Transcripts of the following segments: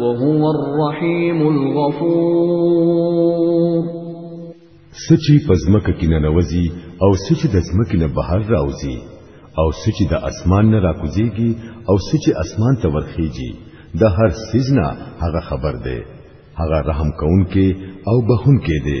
وهو الرحيم الغفور سچي پزمک کې نه نوځي او سچي د زمکې نه بهر راوځي او سچي د اسمان نه راکوزيږي او سچي اسمان ته ورخيږي د هر سيزنا هغه خبر ده هغه رحم کون کې او بهون کې ده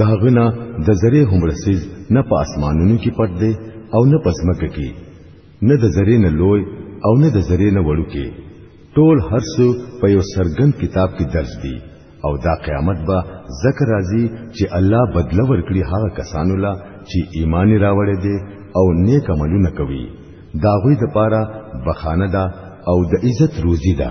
داغنا د زری هم رسیز نه په اسمانونو کې پټ دی او نه په ځمکه کې نه د زری نه لوی او نه د زری نه وړو کې ټول هر څه په یو سرګن کتاب کې درج دي او دا قیامت به ذکر راځي چې الله بدل ورکړي هغه کسانو لا چې ایمان راوړې دي او نیک عملونه کوي دا غوي د پاره بخانه ده او د عزت روزي ده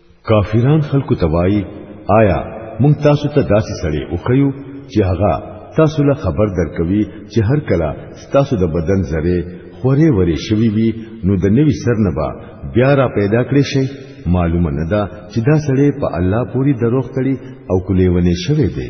کافران خلکو ته وایي آیا مونږ تاسو ته داسې سړی وخیو چې هغه تاسو له خبر درکوي چې هر کله تاسو د بدن ذره خورې ورې شوي وي نو د نوي سر نه به بیا را پیدا کړی شي معلومه نه ده چې دا سړی په الله پوری دروغ تړي او کلیونه شوی دی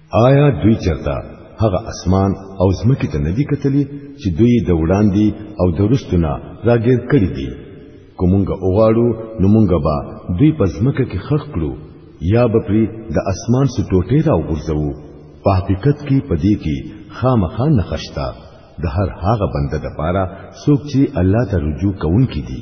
آیا دوی چرته هغه اسمان او زمکه ته ندی کتلی چې دوی د وړاندې او د رستونه راګیر کړی دي کومونګه اوغاړو نو مونږه با دوی په زمکه کې خخ کړو یا به پری د اسمان سو ټوټه را وګرځو په حقیقت کې پدې کې خامخا نخښتا د هر هغه بنده د پاره څوک چې الله ته رجوع کوونکی دي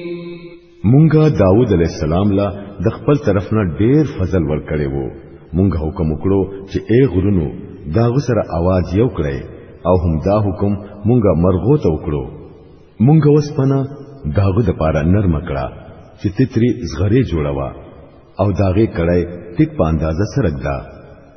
مونږه داوود علی السلام لا د خپل طرف نه ډیر فضل ورکړی وو مونږه حکم وکړو چې اے غرونو دا غسره आवाज یو کړی او هم دا حکم مونږه مرغو ته وکړو مونږه وسپنه داغه د پاره نرم کړه چې تتری زغری جوړوا او داغه کړه ټیک په اندازه سرک دا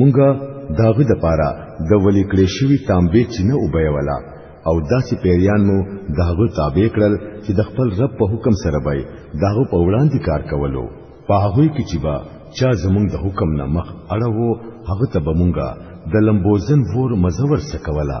مونږه داغه د پاره د ولی کړې شوی تانبه چې نه وبېولا او داسې پیریان مو داغه تابع کړل چې د خپل رب په حکم سره به داغه په وړاندې کار کولو په هغه کې چې با چا زمونږ د حکم نه مخ اړه وو هغه ته به مونږه د لمبوزن ور مزور سکولا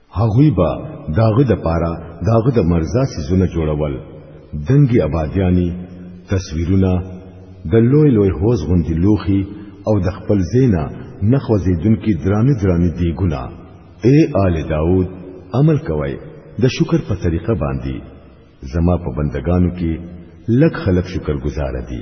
هغوی به داغه د پاره داغه د مرزا سيزونه جوړول دنګي آبادیانی تصویرونه د لوی لوی هوز غوندي لوخي او د خپل زینا نخو زیدونکو درانه درانه دیګونه اے آل داود عمل کوي د شکر په طریقه باندې زما په بندگانو کې لک خلک شکر گزار دي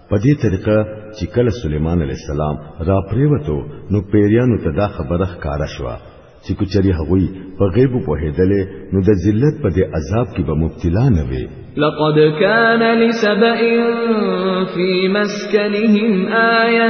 په دې طریقه چې کله سليمان عليه السلام را پریوتو نو پیریانو ته دا خبره ښکارا شو چې کچري هغوی په غیب په هدلې نو د ذلت په دې عذاب کې به مبتلا نه وي لقد كان لسبئ في مسكنهم آية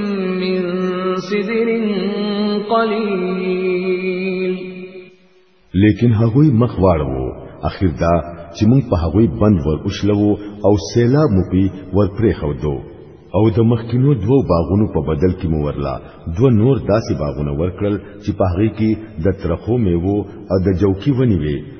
من سدر قليل لیکن هغوی مخ واړو اخر دا چې موږ په هغوی بند ور اوښلو او سیلاب مو پی ور پرې خو دو او د مخکینو دوو باغونو په بدل کې مو ورلا دوه نور داسې باغونه ورکړل چې په هغه کې د ترخو میوو او د جوکی ونی وي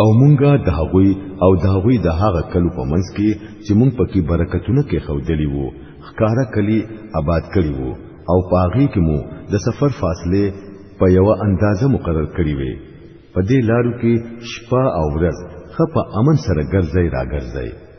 او مونږه د هغوی او د هغوی د هغه کلو په منځ کې چې مونږ پکې برکتونه کې خودلی وو خکارا کلی آباد کړی وو او پاغي کې مو د سفر فاصله په یو اندازه مقرر کړی وي په دې لارو کې شپه او ورځ خپه امن سره ګرځي راګرځي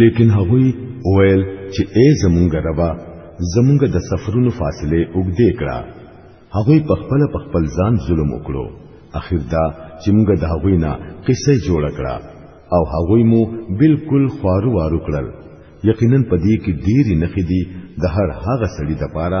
لیکن هغوی ویل چې ای زمونږ ربا زمونږ د سفرونو فاصله اوږدې کړه هغوی په خپل په خپل ځان ظلم وکړو اخر دا چې موږ د هغوی نه قصه جوړ کړه او هغوی مو بالکل خوارو وارو کړل یقینا پدې کې ډېری نخې دي د هر هغه سړي د پاره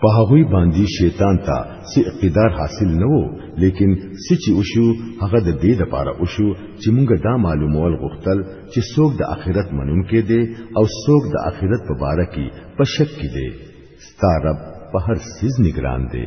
په هغوی باندې شیطان ته څه اقتدار حاصل نه وو لیکن سچي وشو هغه د دې لپاره وشو چې موږ دا معلومول غوښتل چې څوک د آخرت منونکي دي او څوک د آخرت په باره کې په شک کې دي ستارب په هر سیز نگران دي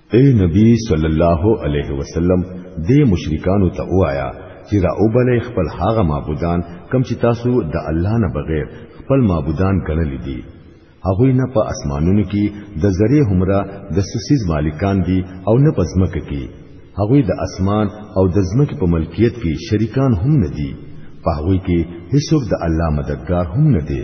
اے نبی صلی الله علیه وسلم دې مشرکانو ته وایا چې را وبلې خپل هغه معبودان کم چې تاسو د الله نه بغیر خپل معبودان ګڼلې دي هغه نه په اسمانونو کې د زری همرا د سسیز مالکان دي او نه په ځمکه کې هغه د اسمان او د ځمکې په ملکیت کې شریکان هم نه دي په هغه کې هیڅوک د الله مددگار هم نه دی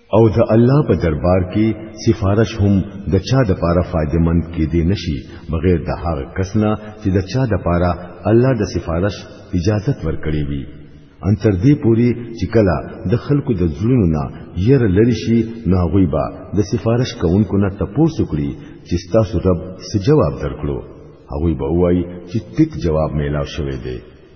او د الله په دربار کې سفارش هم د چا د پاره فائدې مند کې دی نشي بغیر د هغه کسنا چې د چا د پاره الله د سفارش اجازت ورکړي وي ان تر دې پوري چې کله د خلکو د ظلمونو نه ير لری شي ناغوي با د سفارش کوونکو نه تپوسو کړی چې تاسو رب څه جواب درکړو هغه به وایي چې تک جواب میلاو شوی دی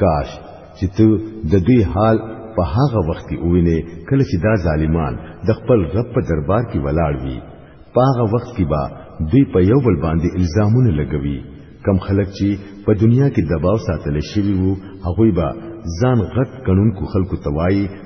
کاش چې ته د دوی حال په هغه وخت کې ووینې کله چې دا ظالمان د خپل رب په دربار کې ولاړ وي په هغه وخت کې به دوی په یو بل باندې الزامونه لګوي کم خلک چې په دنیا کې دباو ساتل شوی وو هغه به ځان غټ قانون کو خلکو توای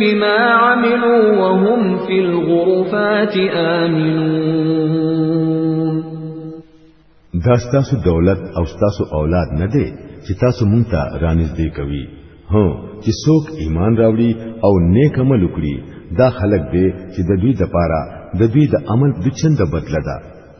بما عملوا وهم في الغرفات آمنون دا ستاسو دولت او ستاسو اولاد نه دی چې تاسو مونږ ته رانږدې کوي هو چې څوک ایمان راوړي او نیک عمل وکړي دا خلک دی چې د دوی د پاره د دوی د عمل د چند بدله ده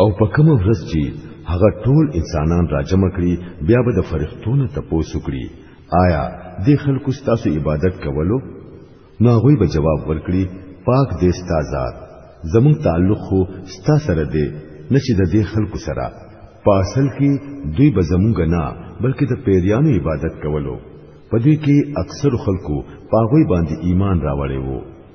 او په کومه ورځ چې هغه ټول انسانان راجم کړي بیا به د فرښتونو تپوسو کړي آیا د خلکو ستاسو عبادت کولو نو هغه به جواب ورکړي پاک دې ستا ذات زمون تعلق خو ستا سره دی نشي د دې خلکو سره په اصل کې دوی به زمونږ نه بلکې د پیریانو عبادت کولو په دوی کې اکثر خلکو پاغوي باندې ایمان راوړی وو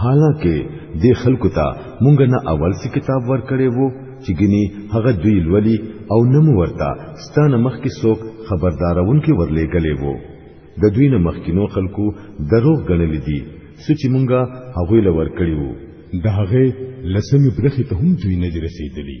حالانکه دې خلکو ته مونږ نه اول سي کتاب ورکړې وو چې ګني هغه دوی لولي او نه مو ورته ستانه مخکې څوک خبردارونکي ورلېګلې وو د دوی نه مخکینو خلکو دروغ ګڼل دي سچ مونږه هغه لور کړی وو د هغه لسمې برخې ته هم دوی نه رسیدلی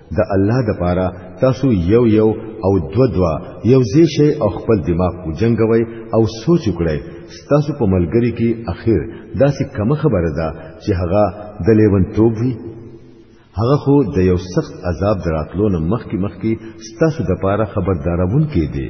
د الله د پاره تاسو یو یو او دو دوا یو زی شي او خپل دماغ کو جنگوي او سوچ وکړي ستاسو په ملګری کې اخر داسې کم خبره ده چې هغه د لیون توب وي هغه خو د یو سخت عذاب دراتلو نه مخکې مخکې ستاسو د پاره خبردارون کې دی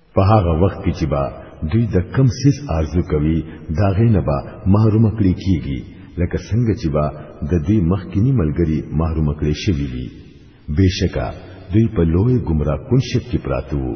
په هغه وخت کې چې با دوی د کم سیس آرزو کوي دا غینه به محروم کړی کیږي لکه څنګه چې با د دوی مخکینی ملګری محروم کړی شوی وي بشکا دوی په لوی گمراه کن شک کې پراته وو